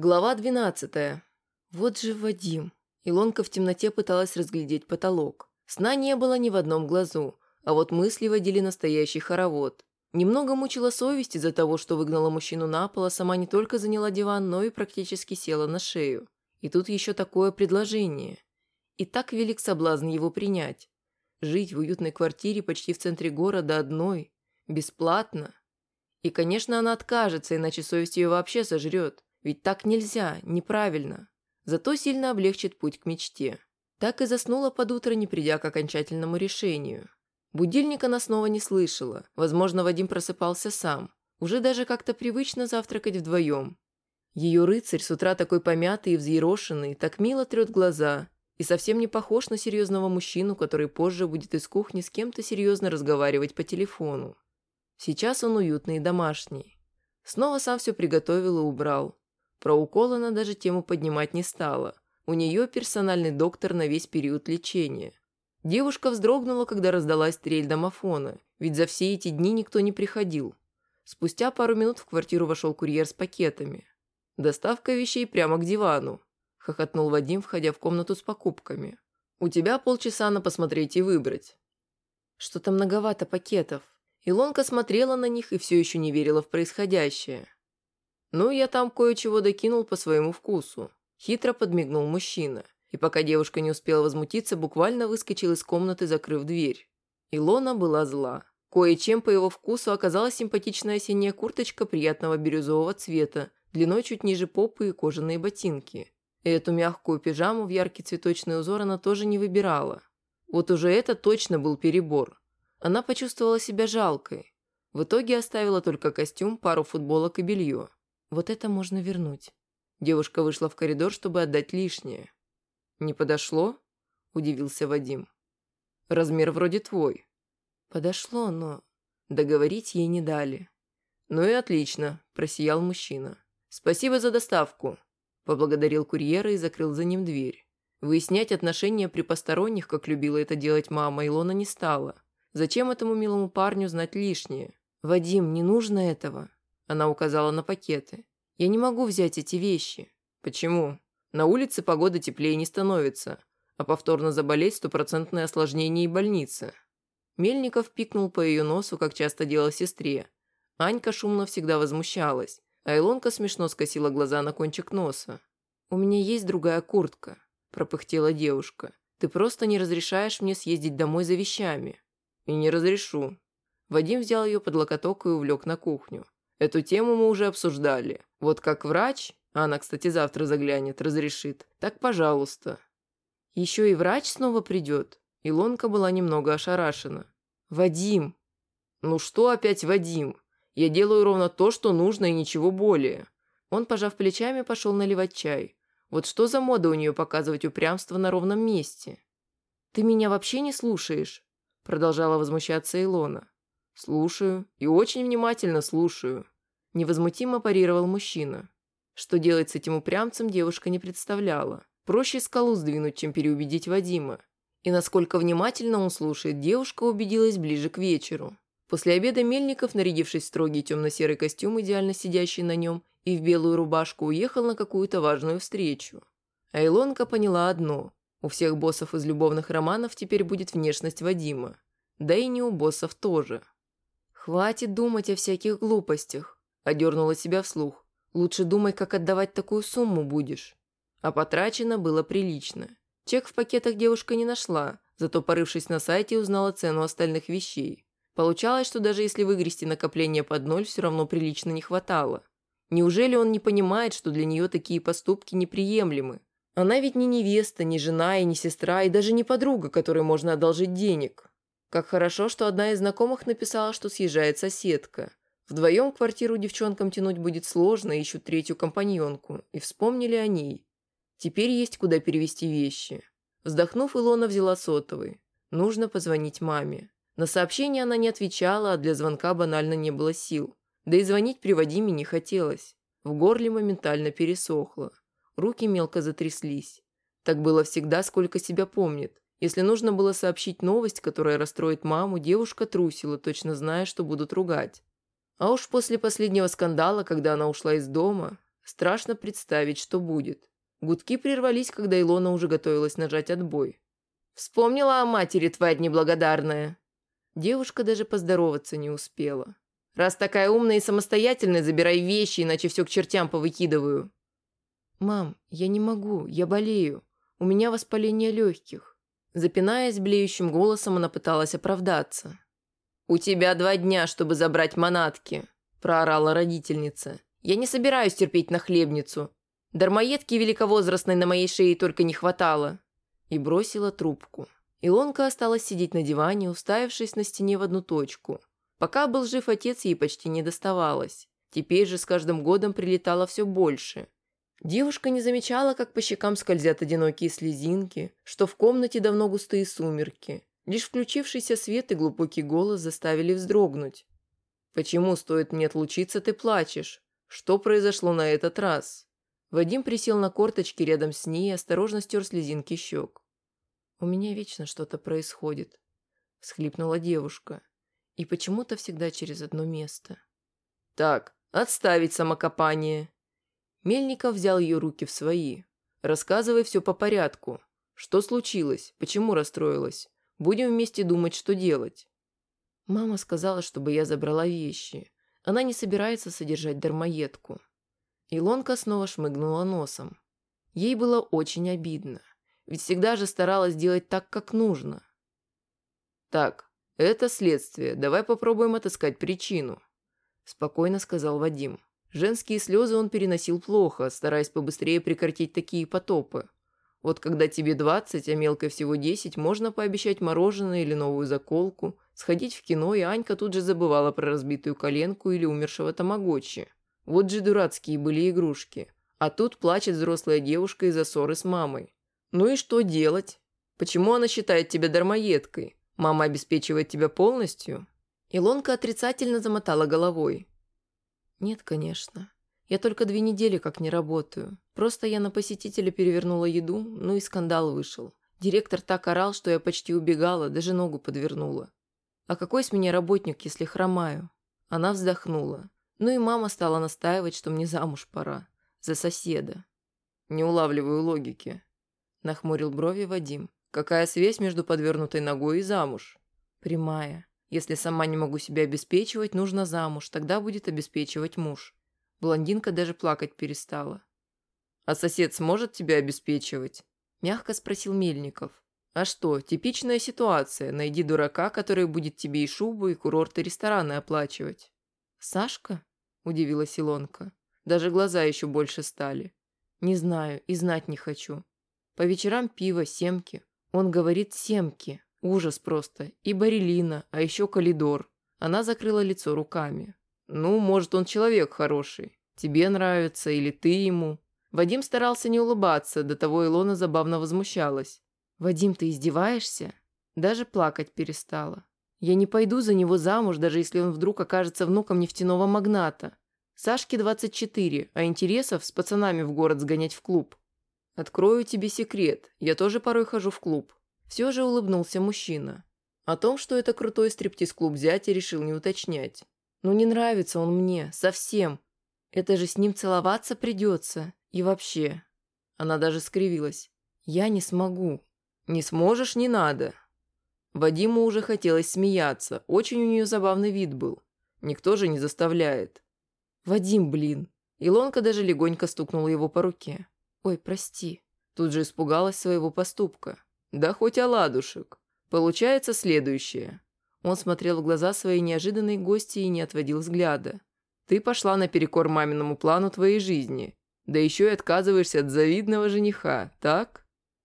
Глава 12. Вот же Вадим. Илонка в темноте пыталась разглядеть потолок. Сна не было ни в одном глазу, а вот мысли водили настоящий хоровод. Немного мучила совесть из-за того, что выгнала мужчину на пол, а сама не только заняла диван, но и практически села на шею. И тут еще такое предложение. И так велик соблазн его принять. Жить в уютной квартире почти в центре города одной. Бесплатно. И, конечно, она откажется, иначе совесть ее вообще сожрет. Ведь так нельзя, неправильно. Зато сильно облегчит путь к мечте. Так и заснула под утро, не придя к окончательному решению. Будильник она снова не слышала. Возможно, Вадим просыпался сам. Уже даже как-то привычно завтракать вдвоем. Ее рыцарь с утра такой помятый и взъерошенный, так мило трет глаза. И совсем не похож на серьезного мужчину, который позже будет из кухни с кем-то серьезно разговаривать по телефону. Сейчас он уютный и домашний. Снова сам все приготовил и убрал. Про укол она даже тему поднимать не стала. У нее персональный доктор на весь период лечения. Девушка вздрогнула, когда раздалась трель домофона, ведь за все эти дни никто не приходил. Спустя пару минут в квартиру вошел курьер с пакетами. «Доставка вещей прямо к дивану», – хохотнул Вадим, входя в комнату с покупками. «У тебя полчаса на посмотреть и выбрать». Что-то многовато пакетов. Илонка смотрела на них и все еще не верила в происходящее. «Ну, я там кое-чего докинул по своему вкусу», – хитро подмигнул мужчина. И пока девушка не успела возмутиться, буквально выскочил из комнаты, закрыв дверь. Илона была зла. Кое-чем по его вкусу оказалась симпатичная осенняя курточка приятного бирюзового цвета, длиной чуть ниже попы и кожаные ботинки. И эту мягкую пижаму в яркий цветочный узор она тоже не выбирала. Вот уже это точно был перебор. Она почувствовала себя жалкой. В итоге оставила только костюм, пару футболок и белье. Вот это можно вернуть. Девушка вышла в коридор, чтобы отдать лишнее. «Не подошло?» – удивился Вадим. «Размер вроде твой». «Подошло, но...» Договорить ей не дали. «Ну и отлично», – просиял мужчина. «Спасибо за доставку», – поблагодарил курьера и закрыл за ним дверь. Выяснять отношения при посторонних, как любила это делать мама, Илона не стала. Зачем этому милому парню знать лишнее? «Вадим, не нужно этого», она указала на пакеты. «Я не могу взять эти вещи». «Почему?» «На улице погода теплее не становится, а повторно заболеть – стопроцентное осложнение и больница». Мельников пикнул по ее носу, как часто делал сестре. Анька шумно всегда возмущалась, а Илонка смешно скосила глаза на кончик носа. «У меня есть другая куртка», – пропыхтела девушка. «Ты просто не разрешаешь мне съездить домой за вещами». «И не разрешу». Вадим взял ее под локоток и увлек на кухню. Эту тему мы уже обсуждали. Вот как врач, а она, кстати, завтра заглянет, разрешит, так пожалуйста. Еще и врач снова придет. Илонка была немного ошарашена. «Вадим!» «Ну что опять Вадим? Я делаю ровно то, что нужно и ничего более». Он, пожав плечами, пошел наливать чай. Вот что за мода у нее показывать упрямство на ровном месте? «Ты меня вообще не слушаешь?» Продолжала возмущаться Илона. «Слушаю. И очень внимательно слушаю», – невозмутимо парировал мужчина. Что делать с этим упрямцем, девушка не представляла. Проще скалу сдвинуть, чем переубедить Вадима. И насколько внимательно он слушает, девушка убедилась ближе к вечеру. После обеда Мельников, нарядившись в строгий темно-серый костюм, идеально сидящий на нем, и в белую рубашку, уехал на какую-то важную встречу. А Илонка поняла одно – у всех боссов из любовных романов теперь будет внешность Вадима. Да и не у боссов тоже. «Хватит думать о всяких глупостях», – одернула себя вслух. «Лучше думай, как отдавать такую сумму будешь». А потрачено было прилично. Чек в пакетах девушка не нашла, зато, порывшись на сайте, узнала цену остальных вещей. Получалось, что даже если выгрести накопление под ноль, все равно прилично не хватало. Неужели он не понимает, что для нее такие поступки неприемлемы? Она ведь не невеста, не жена и не сестра, и даже не подруга, которой можно одолжить денег. Как хорошо, что одна из знакомых написала, что съезжает соседка. Вдвоем квартиру девчонкам тянуть будет сложно, ищут третью компаньонку. И вспомнили о ней. Теперь есть куда перевести вещи. Вздохнув, Илона взяла сотовый. Нужно позвонить маме. На сообщение она не отвечала, а для звонка банально не было сил. Да и звонить при Вадиме не хотелось. В горле моментально пересохло. Руки мелко затряслись. Так было всегда, сколько себя помнит. Если нужно было сообщить новость, которая расстроит маму, девушка трусила, точно зная, что будут ругать. А уж после последнего скандала, когда она ушла из дома, Страшно представить, что будет. Гудки прервались, когда Илона уже готовилась нажать отбой. «Вспомнила о матери, тварь неблагодарная!» Девушка даже поздороваться не успела. «Раз такая умная и самостоятельная, забирай вещи, иначе все к чертям повыкидываю». «Мам, я не могу, я болею. У меня воспаление легких». Запинаясь блеющим голосом, она пыталась оправдаться. «У тебя два дня, чтобы забрать манатки», – проорала родительница. «Я не собираюсь терпеть нахлебницу. Дармоедки великовозрастной на моей шее только не хватало». И бросила трубку. Илонка осталась сидеть на диване, уставившись на стене в одну точку. Пока был жив отец, ей почти не доставалось. Теперь же с каждым годом прилетало все больше. Девушка не замечала, как по щекам скользят одинокие слезинки, что в комнате давно густые сумерки. Лишь включившийся свет и глубокий голос заставили вздрогнуть. «Почему, стоит мне отлучиться, ты плачешь? Что произошло на этот раз?» Вадим присел на корточки рядом с ней и осторожно стер слезинки щек. «У меня вечно что-то происходит», – всхлипнула девушка. «И почему-то всегда через одно место». «Так, отставить самокопание!» Мельников взял ее руки в свои. «Рассказывай все по порядку. Что случилось? Почему расстроилась? Будем вместе думать, что делать». Мама сказала, чтобы я забрала вещи. Она не собирается содержать дармоедку. Илонка снова шмыгнула носом. Ей было очень обидно, ведь всегда же старалась делать так, как нужно. «Так, это следствие, давай попробуем отыскать причину», – спокойно сказал Вадим. Женские слезы он переносил плохо, стараясь побыстрее прекратить такие потопы. Вот когда тебе 20, а мелкой всего 10, можно пообещать мороженое или новую заколку, сходить в кино, и Анька тут же забывала про разбитую коленку или умершего тамагочи. Вот же дурацкие были игрушки. А тут плачет взрослая девушка из-за ссоры с мамой. Ну и что делать? Почему она считает тебя дармоедкой? Мама обеспечивает тебя полностью? Илонка отрицательно замотала головой. Нет, конечно. Я только две недели как не работаю. Просто я на посетителя перевернула еду, ну и скандал вышел. Директор так орал, что я почти убегала, даже ногу подвернула. А какой с меня работник, если хромаю? Она вздохнула. Ну и мама стала настаивать, что мне замуж пора. За соседа. Не улавливаю логики. Нахмурил брови Вадим. Какая связь между подвернутой ногой и замуж? Прямая. Если сама не могу себя обеспечивать, нужно замуж, тогда будет обеспечивать муж. Блондинка даже плакать перестала. «А сосед сможет тебя обеспечивать?» Мягко спросил Мельников. «А что, типичная ситуация. Найди дурака, который будет тебе и шубу, и курорты, рестораны оплачивать». «Сашка?» удивилась Илонка. Даже глаза еще больше стали. Не знаю и знать не хочу. По вечерам пиво, семки. Он говорит семки. Ужас просто. И барелина, а еще калидор. Она закрыла лицо руками. Ну, может, он человек хороший. Тебе нравится или ты ему. Вадим старался не улыбаться, до того Илона забавно возмущалась. «Вадим, ты издеваешься?» Даже плакать перестала. «Я не пойду за него замуж, даже если он вдруг окажется внуком нефтяного магната. Сашке 24, а интересов с пацанами в город сгонять в клуб. Открою тебе секрет, я тоже порой хожу в клуб. Все же улыбнулся мужчина. О том, что это крутой стриптиз-клуб зятя, решил не уточнять. Ну не нравится он мне, совсем. Это же с ним целоваться придется. И вообще. Она даже скривилась. Я не смогу. Не сможешь, не надо. Вадиму уже хотелось смеяться. Очень у нее забавный вид был. Никто же не заставляет. «Вадим, блин!» Илонка даже легонько стукнула его по руке. «Ой, прости». Тут же испугалась своего поступка. «Да хоть оладушек. Получается следующее». Он смотрел в глаза своей неожиданной гости и не отводил взгляда. «Ты пошла наперекор маминому плану твоей жизни. Да еще и отказываешься от завидного жениха, так?»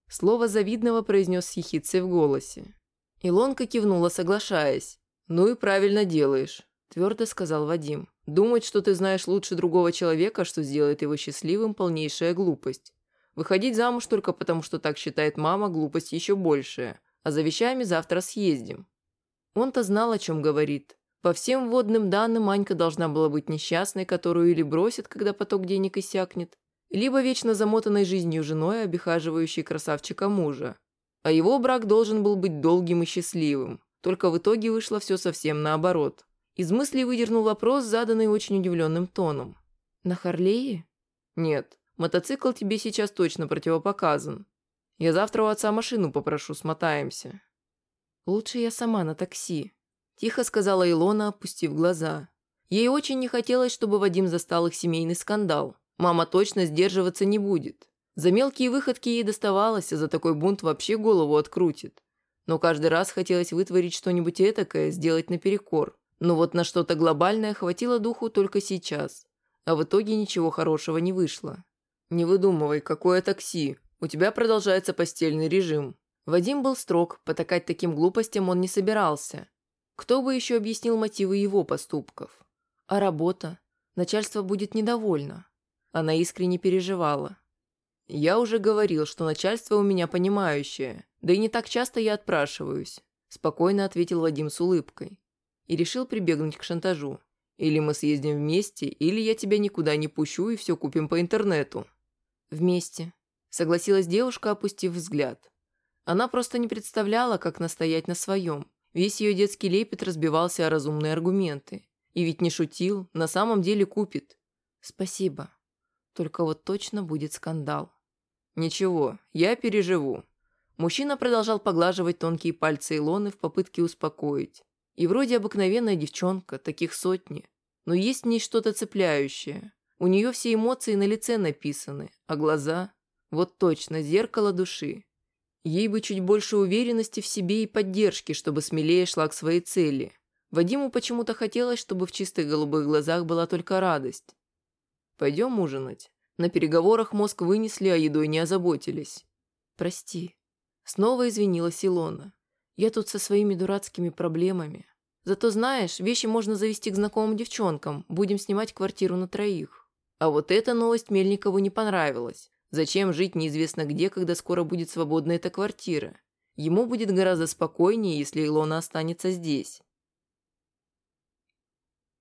Слово «завидного» произнес с ехицей в голосе. Илонка кивнула, соглашаясь. «Ну и правильно делаешь», – твердо сказал Вадим. Думать, что ты знаешь лучше другого человека, что сделает его счастливым, полнейшая глупость. Выходить замуж только потому, что так считает мама, глупость еще большая. А за вещами завтра съездим. Он-то знал, о чем говорит. По всем вводным данным, Анька должна была быть несчастной, которую или бросит, когда поток денег иссякнет, либо вечно замотанной жизнью женой, обихаживающей красавчика мужа. А его брак должен был быть долгим и счастливым. Только в итоге вышло все совсем наоборот. Из мысли выдернул вопрос, заданный очень удивленным тоном. «На Харлее?» «Нет, мотоцикл тебе сейчас точно противопоказан. Я завтра у отца машину попрошу, смотаемся». «Лучше я сама на такси», – тихо сказала Илона, опустив глаза. Ей очень не хотелось, чтобы Вадим застал их семейный скандал. Мама точно сдерживаться не будет. За мелкие выходки ей доставалось, а за такой бунт вообще голову открутит. Но каждый раз хотелось вытворить что-нибудь этакое, сделать наперекор. Но вот на что-то глобальное хватило духу только сейчас. А в итоге ничего хорошего не вышло. «Не выдумывай, какое такси. У тебя продолжается постельный режим». Вадим был строг, потакать таким глупостям он не собирался. Кто бы еще объяснил мотивы его поступков? А работа? Начальство будет недовольно. Она искренне переживала. «Я уже говорил, что начальство у меня понимающее, да и не так часто я отпрашиваюсь», спокойно ответил Вадим с улыбкой. И решил прибегнуть к шантажу. «Или мы съездим вместе, или я тебя никуда не пущу и все купим по интернету». «Вместе», согласилась девушка, опустив взгляд. Она просто не представляла, как настоять на своем. Весь ее детский лепет разбивался о разумные аргументы. И ведь не шутил, на самом деле купит. «Спасибо», только вот точно будет скандал. «Ничего, я переживу». Мужчина продолжал поглаживать тонкие пальцы Илоны в попытке успокоить. И вроде обыкновенная девчонка, таких сотни. Но есть в ней что-то цепляющее. У нее все эмоции на лице написаны, а глаза... Вот точно, зеркало души. Ей бы чуть больше уверенности в себе и поддержки, чтобы смелее шла к своей цели. Вадиму почему-то хотелось, чтобы в чистых голубых глазах была только радость. Пойдем ужинать. На переговорах мозг вынесли, а едой не озаботились. Прости. Снова извинилась Илона. Я тут со своими дурацкими проблемами. Зато знаешь, вещи можно завести к знакомым девчонкам. Будем снимать квартиру на троих. А вот эта новость Мельникову не понравилась. Зачем жить неизвестно где, когда скоро будет свободна эта квартира? Ему будет гораздо спокойнее, если Илона останется здесь.